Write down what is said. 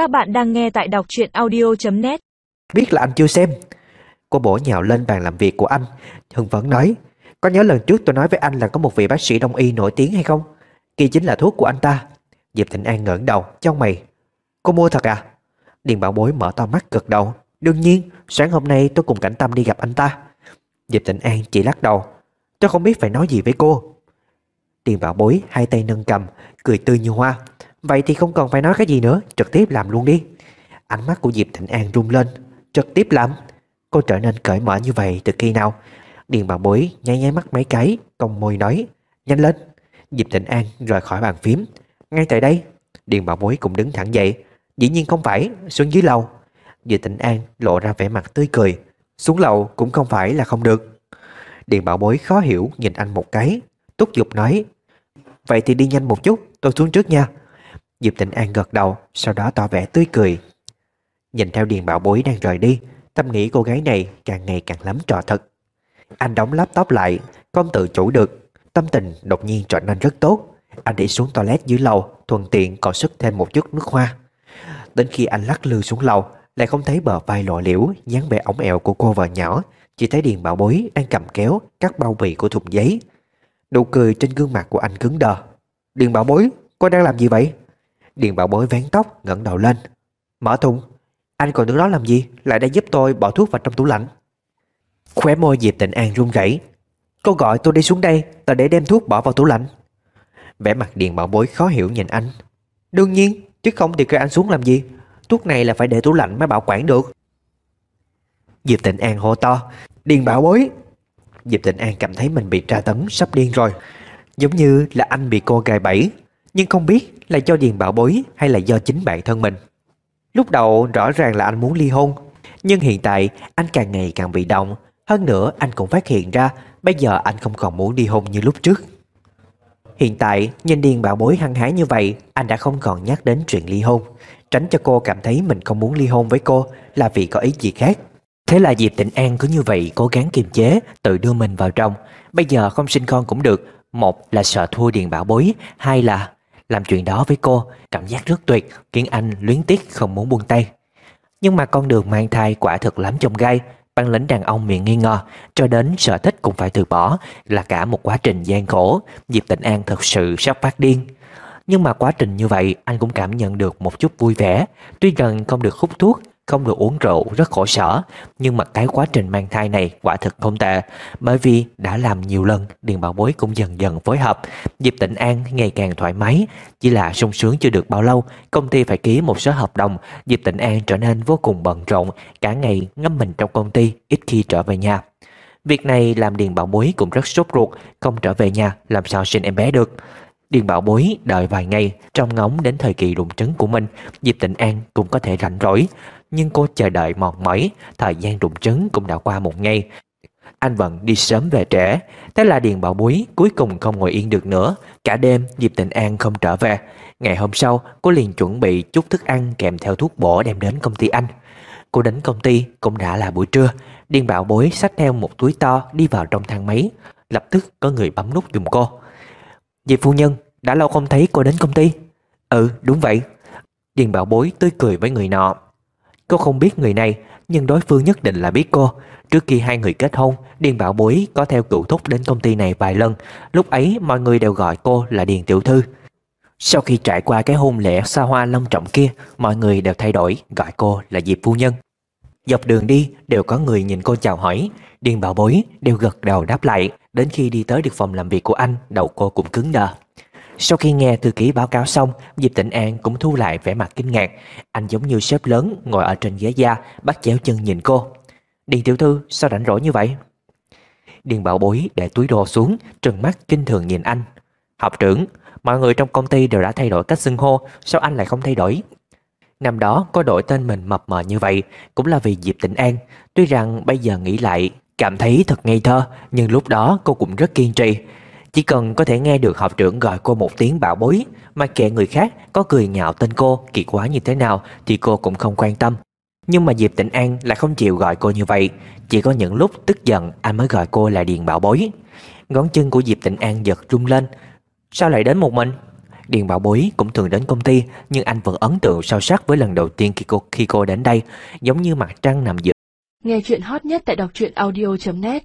Các bạn đang nghe tại đọc truyện audio.net Biết là anh chưa xem. Cô bổ nhào lên bàn làm việc của anh. Hưng vẫn nói, Có nhớ lần trước tôi nói với anh là có một vị bác sĩ đông y nổi tiếng hay không? Kia chính là thuốc của anh ta. Diệp Thịnh An ngẩng đầu trong mày. Cô mua thật à? Điền Bảo Bối mở to mắt gật đầu. Đương nhiên, sáng hôm nay tôi cùng Cảnh Tâm đi gặp anh ta. Diệp Thịnh An chỉ lắc đầu. Tôi không biết phải nói gì với cô. Điền Bảo Bối hai tay nâng cầm, Cười tươi như hoa. Vậy thì không cần phải nói cái gì nữa, Trực tiếp làm luôn đi. Ánh mắt của Diệp Thịnh An rung lên. Trực tiếp làm. Cô trở nên cởi mở như vậy từ khi nào? Điền Bảo Bối nháy nháy mắt mấy cái, Cong môi nói. Nhanh lên. Diệp Thịnh An rời khỏi bàn phím. Ngay tại đây, Điền Bảo Bối cũng đứng thẳng dậy. Dĩ nhiên không phải, xuống dưới lầu. Diệp Thịnh An lộ ra vẻ mặt tươi cười. Xuống lầu cũng không phải là không được. Điền Bảo Bối khó hiểu nhìn anh một cái. Túc giục nói, Vậy thì đi nhanh một chút, tôi xuống trước nha. Diệp Tịnh An gật đầu, Sau đó tỏ vẻ tươi cười. Nhìn theo Điền Bảo Bối đang rời đi, Tâm nghĩ cô gái này càng ngày càng lắm trò thật. Anh đóng laptop lại, Không tự chủ được. Tâm tình đột nhiên trở nên rất tốt. Anh đi xuống toilet dưới lầu, Thuận tiện còn sức thêm một chút nước hoa. Đến khi anh lắc lư xuống lầu, Lại không thấy bờ vai lộ liễu, dáng vẻ ống ẹo của cô vợ nhỏ. Chỉ thấy Điền Bảo Bối đang cầm kéo Cắt bao bì của thùng giấy. Nụ cười trên gương mặt của anh cứng đờ. Điền Bảo Bối, Cô đang làm gì vậy? Điền Bảo Bối vén tóc, ngẩng đầu lên. Mở thùng. Anh còn đứng đó làm gì? Lại đã giúp tôi bỏ thuốc vào trong tủ lạnh. Khóe môi Diệp Tịnh An run rẩy. Cô gọi tôi đi xuống đây Là để đem thuốc bỏ vào tủ lạnh. Vẻ mặt Điền Bảo Bối khó hiểu nhìn anh. Đương nhiên, Chứ không thì kêu anh xuống làm gì? Thuốc này là phải để tủ lạnh mới bảo quản được. Diệp Tịnh An hô to. Điền Bảo Bối. Diệp Tịnh An cảm thấy mình bị tra tấn sắp điên rồi. Giống như là anh bị cô gài bẫy. Nhưng không biết là do Điền Bảo Bối hay là do chính bản thân mình. Lúc đầu rõ ràng là anh muốn ly hôn, Nhưng hiện tại anh càng ngày càng bị động. Hơn nữa, anh cũng phát hiện ra Bây giờ anh không còn muốn ly hôn như lúc trước. Hiện tại, nhìn Điền Bảo Bối hăng hái như vậy, Anh đã không còn nhắc đến chuyện ly hôn. Tránh cho cô cảm thấy mình không muốn ly hôn với cô Là vì có ý gì khác. Thế là Diệp Tịnh An cứ như vậy cố gắng kiềm chế, Tự đưa mình vào trong. Bây giờ không sinh con cũng được. Một là sợ thua Điền Bảo Bối, Hai là làm chuyện đó với cô, Cảm giác rất tuyệt, Khiến anh luyến tiếc không muốn buông tay. Nhưng mà con đường mang thai quả thực lắm trong gai Bản lĩnh đàn ông miệng nghi ngờ, Cho đến sở thích cũng phải từ bỏ, Là cả một quá trình gian khổ Diệp Tịnh An thật sự sắp phát điên. Nhưng mà quá trình như vậy, Anh cũng cảm nhận được một chút vui vẻ, Tuy gần không được hút thuốc không được uống rượu, rất khổ sở. Nhưng mà cái quá trình mang thai này quả thực không tệ, Bởi vì đã làm nhiều lần Điền Bảo Bối cũng dần dần phối hợp. Diệp tỉnh An ngày càng thoải mái, Chỉ là sung sướng chưa được bao lâu, Công ty phải ký một số hợp đồng. Diệp tỉnh An trở nên vô cùng bận rộn, Cả ngày ngâm mình trong công ty, Ít khi trở về nhà. Việc này làm Điền Bảo Bối cũng rất sốt ruột, Không trở về nhà, làm sao sinh em bé được? Điền Bảo Bối đợi vài ngày Trong ngóng đến thời kỳ rụng trứng của mình Diệp Tịnh An cũng có thể rảnh rỗi nhưng cô chờ đợi mòn mỏi, thời gian rụng trứng cũng đã qua một ngày. Anh vẫn đi sớm về trễ, thế là Điền Bảo bối cuối cùng không ngồi yên được nữa. Cả đêm Diệp Tịnh An không trở về. Ngày hôm sau, cô liền chuẩn bị chút thức ăn kèm theo thuốc bổ đem đến công ty anh. Cô đến công ty cũng đã là buổi trưa. Điền Bảo Bối xách theo một túi to đi vào trong thang máy. Lập tức có người bấm nút dùng cô. Dì phu nhân, đã lâu không thấy cô đến công ty. Ừ, đúng vậy. Điền Bảo Bối tươi cười với người nọ. Cô không biết người này Nhưng đối phương nhất định là biết cô. Trước khi hai người kết hôn Điền Bảo Bối có theo cựu thúc đến công ty này vài lần. Lúc ấy mọi người đều gọi cô là Điền Tiểu Thư. Sau khi trải qua cái hôn lễ xa hoa long trọng kia Mọi người đều thay đổi Gọi cô là Diệp Phu Nhân. Dọc đường đi đều có người nhìn cô chào hỏi Điền Bảo Bối đều gật đầu đáp lại Đến khi đi tới được phòng làm việc của anh Đầu cô cũng cứng đờ sau khi nghe thư ký báo cáo xong, Diệp Tịnh An cũng thu lại vẻ mặt kinh ngạc. Anh giống như sếp lớn ngồi ở trên ghế da, bắt chéo chân nhìn cô. Điền tiểu thư, sao rảnh rỗi như vậy? Điền bảo bối để túi đồ xuống, trừng mắt kinh thường nhìn anh. Học trưởng, mọi người trong công ty đều đã thay đổi cách xưng hô, sao anh lại không thay đổi? Năm đó có đổi tên mình mập mờ như vậy cũng là vì Diệp Tịnh An. Tuy rằng bây giờ nghĩ lại cảm thấy thật ngây thơ, nhưng lúc đó cô cũng rất kiên trì. Chỉ cần có thể nghe được học trưởng gọi cô một tiếng bảo bối Mà kệ người khác có cười nhạo tên cô kỳ quá như thế nào Thì cô cũng không quan tâm. Nhưng mà Diệp Tịnh An lại không chịu gọi cô như vậy. Chỉ có những lúc tức giận anh mới gọi cô là Điền bảo bối. Ngón chân của Diệp Tịnh An giật rung lên. Sao lại đến một mình? Điền Bảo Bối cũng thường đến công ty Nhưng anh vẫn ấn tượng sâu sắc với lần đầu tiên khi cô, khi cô đến đây Giống như mặt trăng nằm giữa. Nghe chuyện hot nhất tại đọc truyện audio.net